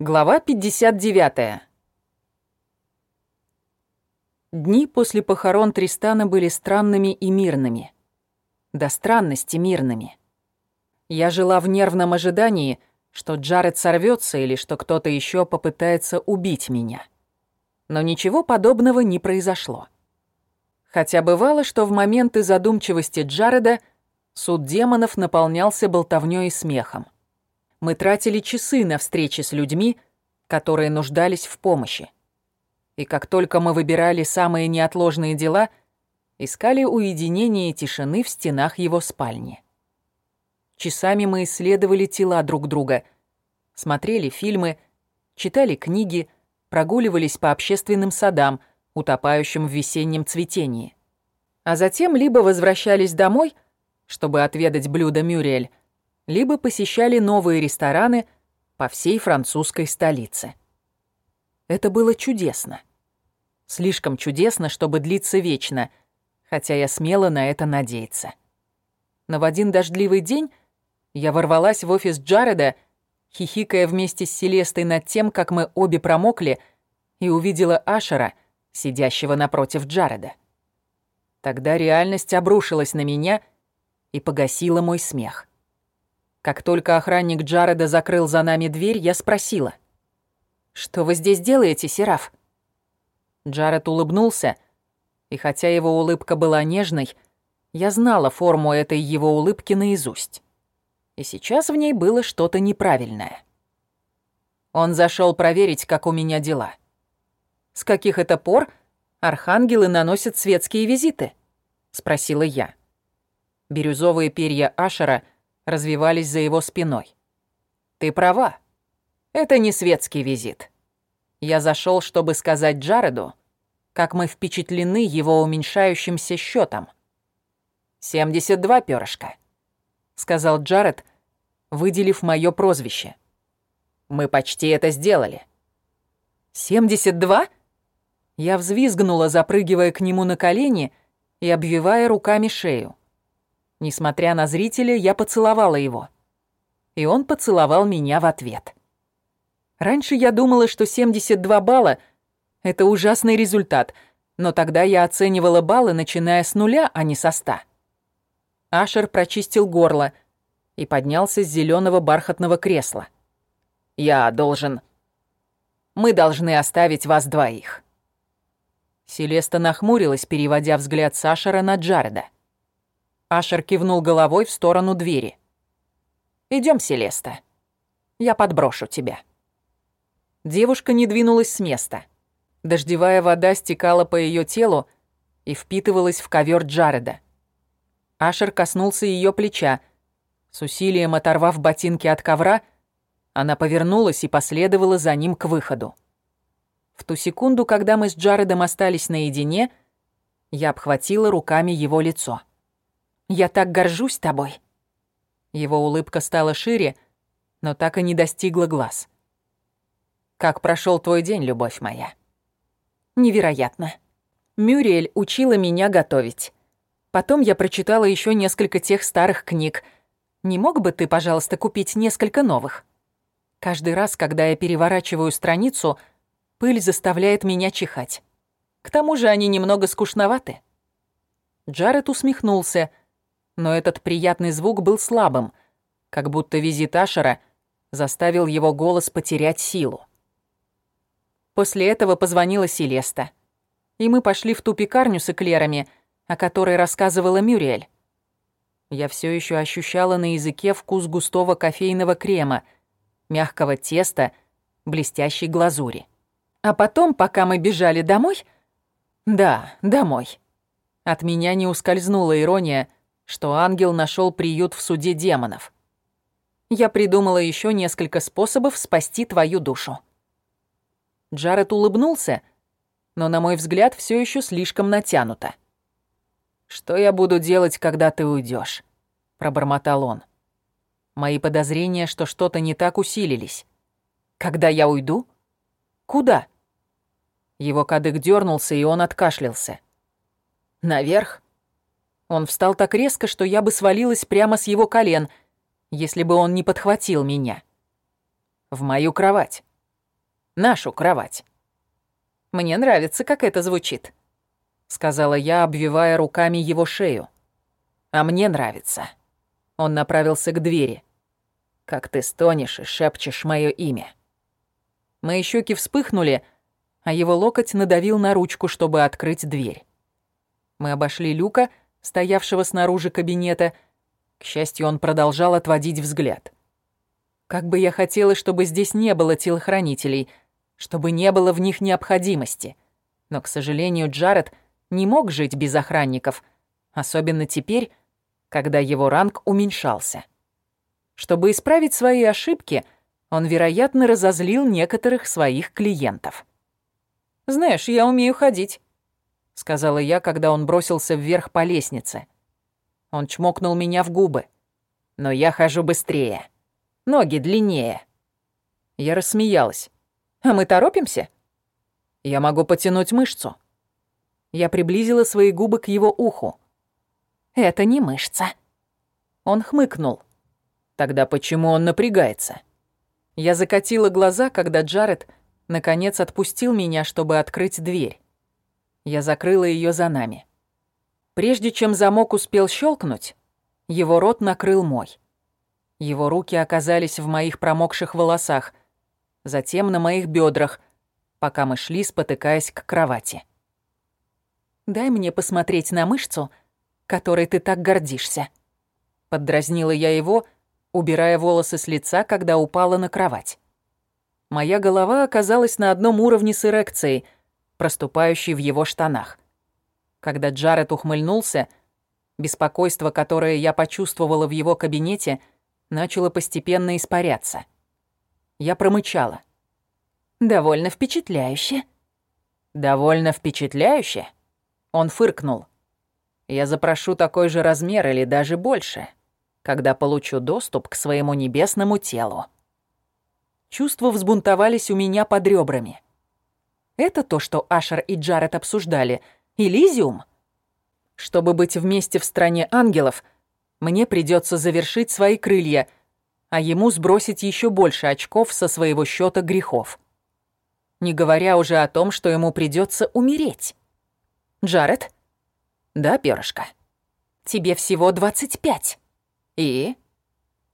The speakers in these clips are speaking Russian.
Глава 59. Дни после похорон Тристана были странными и мирными. До странности мирными. Я жила в нервном ожидании, что Джаред сорвется или что кто-то еще попытается убить меня. Но ничего подобного не произошло. Хотя бывало, что в моменты задумчивости Джареда суд демонов наполнялся болтовнёй и смехом мы тратили часы на встречи с людьми, которые нуждались в помощи. И как только мы выбирали самые неотложные дела, искали уединение и тишины в стенах его спальни. Часами мы исследовали тела друг друга, смотрели фильмы, читали книги, прогуливались по общественным садам, утопающим в весеннем цветении. А затем либо возвращались домой, чтобы отведать блюдо Мюриэль, либо посещали новые рестораны по всей французской столице. Это было чудесно. Слишком чудесно, чтобы длиться вечно, хотя я смела на это надеяться. Но в один дождливый день я ворвалась в офис Джареда, хихикая вместе с Селестой над тем, как мы обе промокли, и увидела Ашера, сидящего напротив Джареда. Тогда реальность обрушилась на меня и погасила мой смех. Как только охранник Джареда закрыл за нами дверь, я спросила. «Что вы здесь делаете, Сераф?» Джаред улыбнулся, и хотя его улыбка была нежной, я знала форму этой его улыбки наизусть. И сейчас в ней было что-то неправильное. Он зашел проверить, как у меня дела. «С каких это пор архангелы наносят светские визиты?» — спросила я. Бирюзовые перья Ашера — развивались за его спиной. «Ты права. Это не светский визит. Я зашел, чтобы сказать Джареду, как мы впечатлены его уменьшающимся счетом. «Семьдесят два перышка», — сказал Джаред, выделив мое прозвище. «Мы почти это сделали». «Семьдесят два?» Я взвизгнула, запрыгивая к нему на колени и обвивая руками шею. Несмотря на зрителя, я поцеловала его. И он поцеловал меня в ответ. Раньше я думала, что 72 балла — это ужасный результат, но тогда я оценивала баллы, начиная с нуля, а не со ста. Ашер прочистил горло и поднялся с зеленого бархатного кресла. «Я должен... Мы должны оставить вас двоих». Селеста нахмурилась, переводя взгляд Сашера на Джареда. Ашер кивнул головой в сторону двери. Идем, Селеста. Я подброшу тебя». Девушка не двинулась с места. Дождевая вода стекала по ее телу и впитывалась в ковер Джареда. Ашер коснулся ее плеча. С усилием оторвав ботинки от ковра, она повернулась и последовала за ним к выходу. В ту секунду, когда мы с Джаредом остались наедине, я обхватила руками его лицо. Я так горжусь тобой». Его улыбка стала шире, но так и не достигла глаз. «Как прошел твой день, любовь моя?» «Невероятно. Мюриэль учила меня готовить. Потом я прочитала еще несколько тех старых книг. Не мог бы ты, пожалуйста, купить несколько новых? Каждый раз, когда я переворачиваю страницу, пыль заставляет меня чихать. К тому же они немного скучноваты». Джаред усмехнулся — но этот приятный звук был слабым, как будто визит Ашера заставил его голос потерять силу. После этого позвонила Селеста, и мы пошли в ту пекарню с эклерами, о которой рассказывала Мюриэль. Я все еще ощущала на языке вкус густого кофейного крема, мягкого теста, блестящей глазури. А потом, пока мы бежали домой... Да, домой. От меня не ускользнула ирония, что ангел нашел приют в суде демонов. Я придумала еще несколько способов спасти твою душу. Джаред улыбнулся, но, на мой взгляд, все еще слишком натянуто. «Что я буду делать, когда ты уйдешь? пробормотал он. Мои подозрения, что что-то не так, усилились. «Когда я уйду? Куда?» Его кадык дернулся, и он откашлялся. «Наверх? Он встал так резко, что я бы свалилась прямо с его колен, если бы он не подхватил меня. В мою кровать. Нашу кровать». «Мне нравится, как это звучит», — сказала я, обвивая руками его шею. «А мне нравится». Он направился к двери. «Как ты стонешь и шепчешь мое имя». Мои щеки вспыхнули, а его локоть надавил на ручку, чтобы открыть дверь. Мы обошли люка, стоявшего снаружи кабинета. К счастью, он продолжал отводить взгляд. Как бы я хотела, чтобы здесь не было телохранителей, чтобы не было в них необходимости. Но, к сожалению, Джаред не мог жить без охранников, особенно теперь, когда его ранг уменьшался. Чтобы исправить свои ошибки, он, вероятно, разозлил некоторых своих клиентов. «Знаешь, я умею ходить», — сказала я, когда он бросился вверх по лестнице. Он чмокнул меня в губы. «Но я хожу быстрее. Ноги длиннее». Я рассмеялась. «А мы торопимся?» «Я могу потянуть мышцу». Я приблизила свои губы к его уху. «Это не мышца». Он хмыкнул. «Тогда почему он напрягается?» Я закатила глаза, когда Джаред наконец отпустил меня, чтобы открыть дверь. Я закрыла ее за нами. Прежде чем замок успел щелкнуть, его рот накрыл мой. Его руки оказались в моих промокших волосах, затем на моих бедрах, пока мы шли, спотыкаясь к кровати. «Дай мне посмотреть на мышцу», которой ты так гордишься». Поддразнила я его, убирая волосы с лица, когда упала на кровать. Моя голова оказалась на одном уровне с эрекцией, проступающей в его штанах. Когда Джаред ухмыльнулся, беспокойство, которое я почувствовала в его кабинете, начало постепенно испаряться. Я промычала. «Довольно впечатляюще». «Довольно впечатляюще?» Он фыркнул. Я запрошу такой же размер или даже больше, когда получу доступ к своему небесному телу. Чувства взбунтовались у меня под ребрами. Это то, что Ашер и Джаред обсуждали. Элизиум? Чтобы быть вместе в стране ангелов, мне придется завершить свои крылья, а ему сбросить еще больше очков со своего счета грехов. Не говоря уже о том, что ему придется умереть. Джаред? «Да, перышко?» «Тебе всего 25. И?»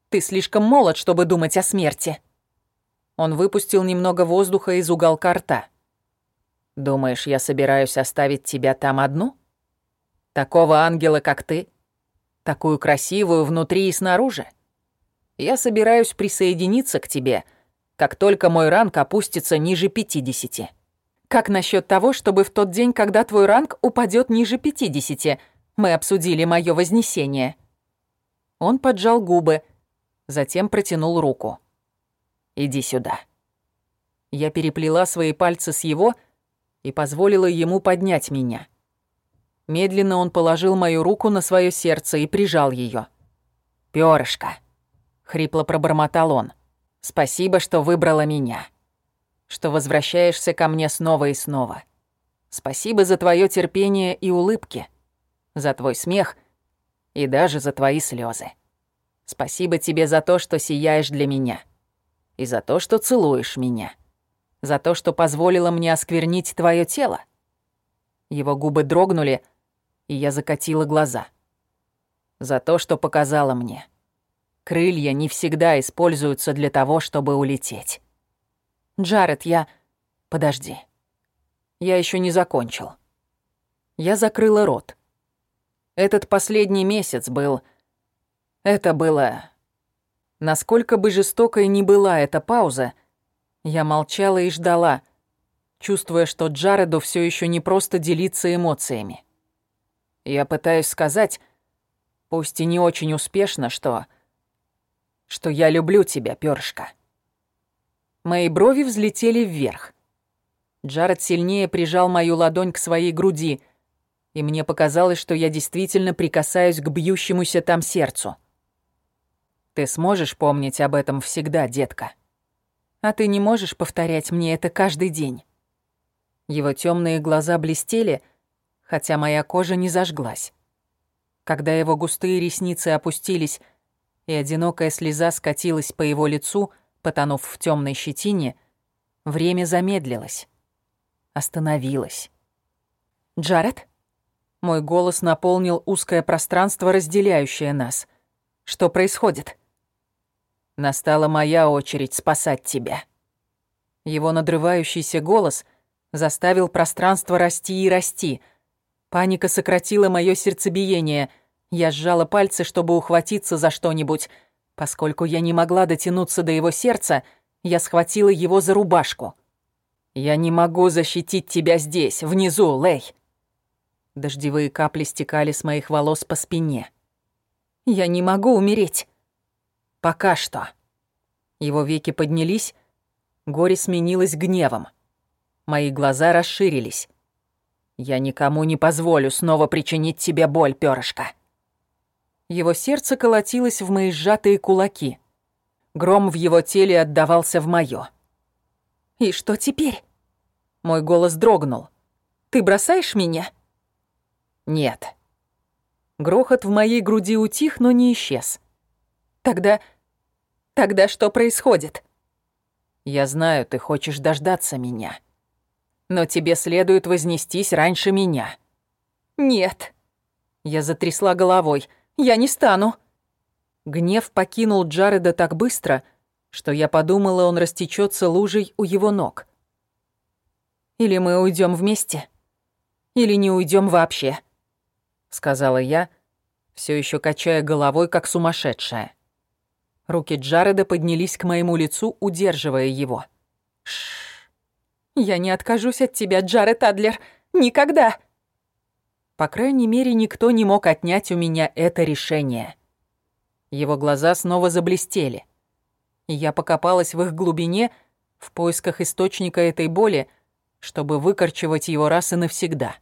«Ты слишком молод, чтобы думать о смерти». Он выпустил немного воздуха из уголка рта. «Думаешь, я собираюсь оставить тебя там одну? Такого ангела, как ты? Такую красивую внутри и снаружи? Я собираюсь присоединиться к тебе, как только мой ранг опустится ниже 50. Как насчет того, чтобы в тот день, когда твой ранг упадет ниже 50, мы обсудили мое вознесение?» Он поджал губы, затем протянул руку. «Иди сюда». Я переплела свои пальцы с его и позволила ему поднять меня. Медленно он положил мою руку на свое сердце и прижал ее. «Пёрышко», — хрипло пробормотал он, — «спасибо, что выбрала меня» что возвращаешься ко мне снова и снова. Спасибо за твое терпение и улыбки, за твой смех и даже за твои слезы. Спасибо тебе за то, что сияешь для меня, и за то, что целуешь меня, за то, что позволила мне осквернить твое тело. Его губы дрогнули, и я закатила глаза. За то, что показала мне. Крылья не всегда используются для того, чтобы улететь. «Джаред, я...» «Подожди. Я еще не закончил». Я закрыла рот. Этот последний месяц был... Это было... Насколько бы жестокой ни была эта пауза, я молчала и ждала, чувствуя, что Джареду все еще не просто делиться эмоциями. Я пытаюсь сказать, пусть и не очень успешно, что... что я люблю тебя, перышко. Мои брови взлетели вверх. Джаред сильнее прижал мою ладонь к своей груди, и мне показалось, что я действительно прикасаюсь к бьющемуся там сердцу. Ты сможешь помнить об этом всегда, детка. А ты не можешь повторять мне это каждый день. Его темные глаза блестели, хотя моя кожа не зажглась. Когда его густые ресницы опустились, и одинокая слеза скатилась по его лицу — потонув в темной щетине, Время замедлилось. Остановилось. «Джаред?» Мой голос наполнил узкое пространство, разделяющее нас. «Что происходит?» «Настала моя очередь спасать тебя». Его надрывающийся голос заставил пространство расти и расти. Паника сократила мое сердцебиение. Я сжала пальцы, чтобы ухватиться за что-нибудь. Поскольку я не могла дотянуться до его сердца, я схватила его за рубашку. «Я не могу защитить тебя здесь, внизу, Лей!» Дождевые капли стекали с моих волос по спине. «Я не могу умереть!» «Пока что!» Его веки поднялись, горе сменилось гневом. Мои глаза расширились. «Я никому не позволю снова причинить тебе боль, перышко!» Его сердце колотилось в мои сжатые кулаки. Гром в его теле отдавался в моё. «И что теперь?» Мой голос дрогнул. «Ты бросаешь меня?» «Нет». Грохот в моей груди утих, но не исчез. «Тогда... тогда что происходит?» «Я знаю, ты хочешь дождаться меня. Но тебе следует вознестись раньше меня». «Нет». Я затрясла головой. «Я не стану». Гнев покинул Джареда так быстро, что я подумала, он растечется лужей у его ног. «Или мы уйдем вместе, или не уйдем вообще», — сказала я, все еще качая головой, как сумасшедшая. Руки Джареда поднялись к моему лицу, удерживая его. Шш. Я не откажусь от тебя, Джаред Адлер. Никогда. По крайней мере, никто не мог отнять у меня это решение. Его глаза снова заблестели я покопалась в их глубине в поисках источника этой боли, чтобы выкорчевать его раз и навсегда.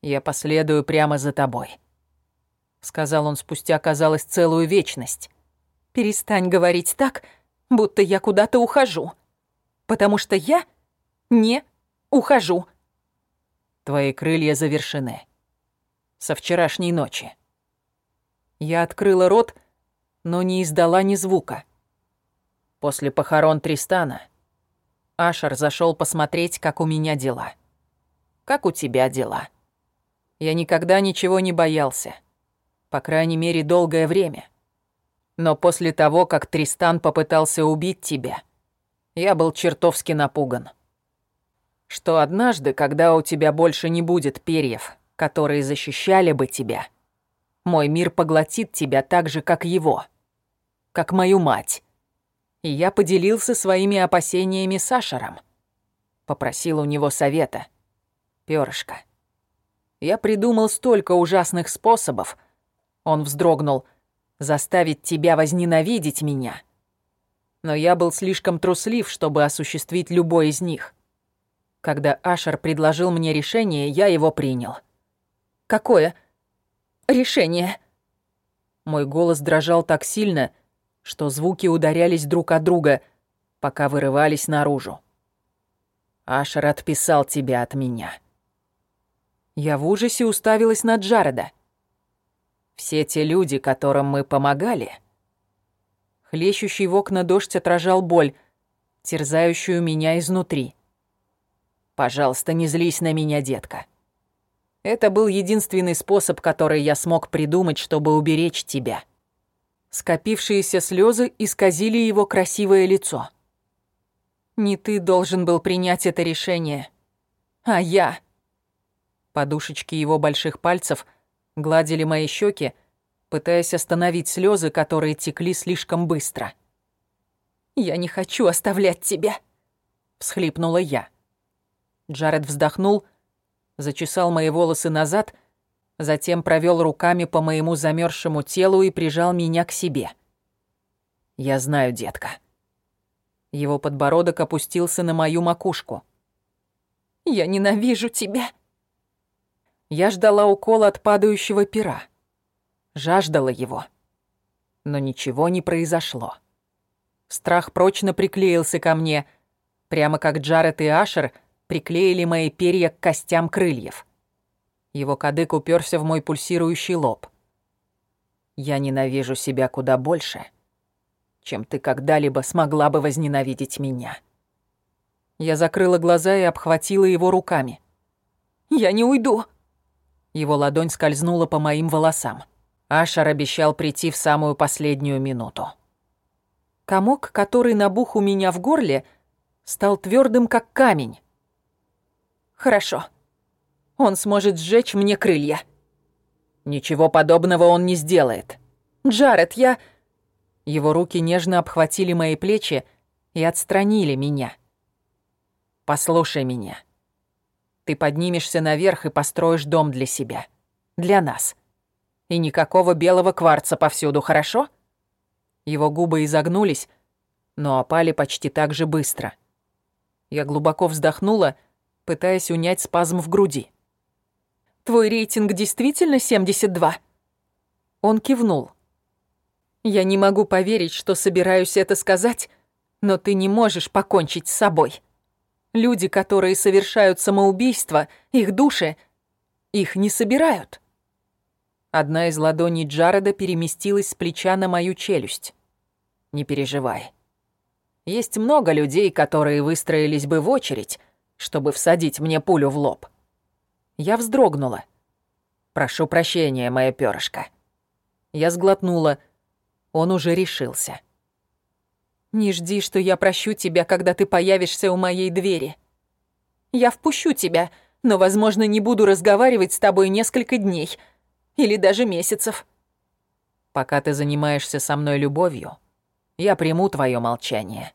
«Я последую прямо за тобой», — сказал он спустя, казалось, целую вечность. «Перестань говорить так, будто я куда-то ухожу, потому что я не ухожу». Твои крылья завершены. Со вчерашней ночи. Я открыла рот, но не издала ни звука. После похорон Тристана Ашер зашел посмотреть, как у меня дела. Как у тебя дела? Я никогда ничего не боялся. По крайней мере, долгое время. Но после того, как Тристан попытался убить тебя, я был чертовски напуган. Что однажды, когда у тебя больше не будет перьев, которые защищали бы тебя, мой мир поглотит тебя так же, как его, как мою мать и я поделился своими опасениями с Ашером. Попросил у него совета. Пёрышко. Я придумал столько ужасных способов. Он вздрогнул. Заставить тебя возненавидеть меня. Но я был слишком труслив, чтобы осуществить любой из них. Когда Ашер предложил мне решение, я его принял. «Какое решение?» Мой голос дрожал так сильно, что звуки ударялись друг от друга, пока вырывались наружу. Ашер отписал тебя от меня. Я в ужасе уставилась на Джареда. Все те люди, которым мы помогали... Хлещущий в окна дождь отражал боль, терзающую меня изнутри. «Пожалуйста, не злись на меня, детка. Это был единственный способ, который я смог придумать, чтобы уберечь тебя». Скопившиеся слезы исказили его красивое лицо. «Не ты должен был принять это решение, а я». Подушечки его больших пальцев гладили мои щеки, пытаясь остановить слезы, которые текли слишком быстро. «Я не хочу оставлять тебя», — всхлипнула я. Джаред вздохнул, зачесал мои волосы назад — затем провел руками по моему замерзшему телу и прижал меня к себе. «Я знаю, детка». Его подбородок опустился на мою макушку. «Я ненавижу тебя». Я ждала укола от падающего пера. Жаждала его. Но ничего не произошло. Страх прочно приклеился ко мне, прямо как Джаред и Ашер приклеили мои перья к костям крыльев. Его кадык уперся в мой пульсирующий лоб. «Я ненавижу себя куда больше, чем ты когда-либо смогла бы возненавидеть меня». Я закрыла глаза и обхватила его руками. «Я не уйду!» Его ладонь скользнула по моим волосам. Ашер обещал прийти в самую последнюю минуту. Комок, который набух у меня в горле, стал твердым, как камень. «Хорошо. Он сможет сжечь мне крылья». «Ничего подобного он не сделает». «Джаред, я...» Его руки нежно обхватили мои плечи и отстранили меня. «Послушай меня. Ты поднимешься наверх и построишь дом для себя. Для нас. И никакого белого кварца повсюду, хорошо?» Его губы изогнулись, но опали почти так же быстро. Я глубоко вздохнула, пытаясь унять спазм в груди. «Твой рейтинг действительно 72?» Он кивнул. Я не могу поверить, что собираюсь это сказать, но ты не можешь покончить с собой. Люди, которые совершают самоубийство, их души, их не собирают. Одна из ладоней Джареда переместилась с плеча на мою челюсть. Не переживай. Есть много людей, которые выстроились бы в очередь, чтобы всадить мне пулю в лоб. Я вздрогнула. Прошу прощения, моя перышко. Я сглотнула, он уже решился. «Не жди, что я прощу тебя, когда ты появишься у моей двери. Я впущу тебя, но, возможно, не буду разговаривать с тобой несколько дней или даже месяцев. Пока ты занимаешься со мной любовью, я приму твое молчание».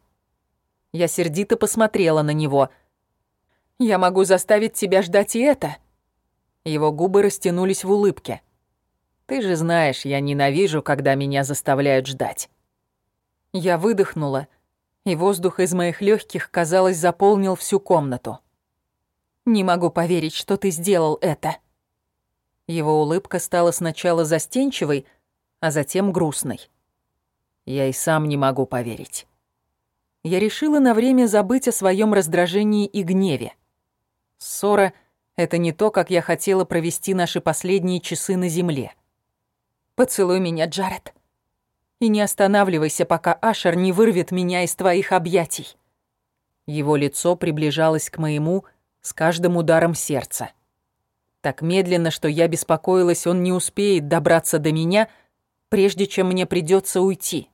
Я сердито посмотрела на него. «Я могу заставить тебя ждать и это». Его губы растянулись в улыбке. Ты же знаешь, я ненавижу, когда меня заставляют ждать. Я выдохнула, и воздух из моих легких, казалось, заполнил всю комнату. Не могу поверить, что ты сделал это. Его улыбка стала сначала застенчивой, а затем грустной. Я и сам не могу поверить. Я решила на время забыть о своем раздражении и гневе. Ссора — это не то, как я хотела провести наши последние часы на земле. Поцелуй меня, Джаред. И не останавливайся, пока Ашер не вырвет меня из твоих объятий. Его лицо приближалось к моему с каждым ударом сердца. Так медленно, что я беспокоилась, он не успеет добраться до меня, прежде чем мне придется уйти.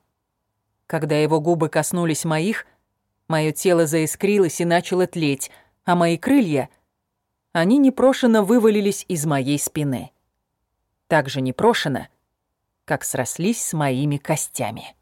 Когда его губы коснулись моих, мое тело заискрилось и начало тлеть, а мои крылья, они непрошено вывалились из моей спины. Так же непрошено — как срослись с моими костями.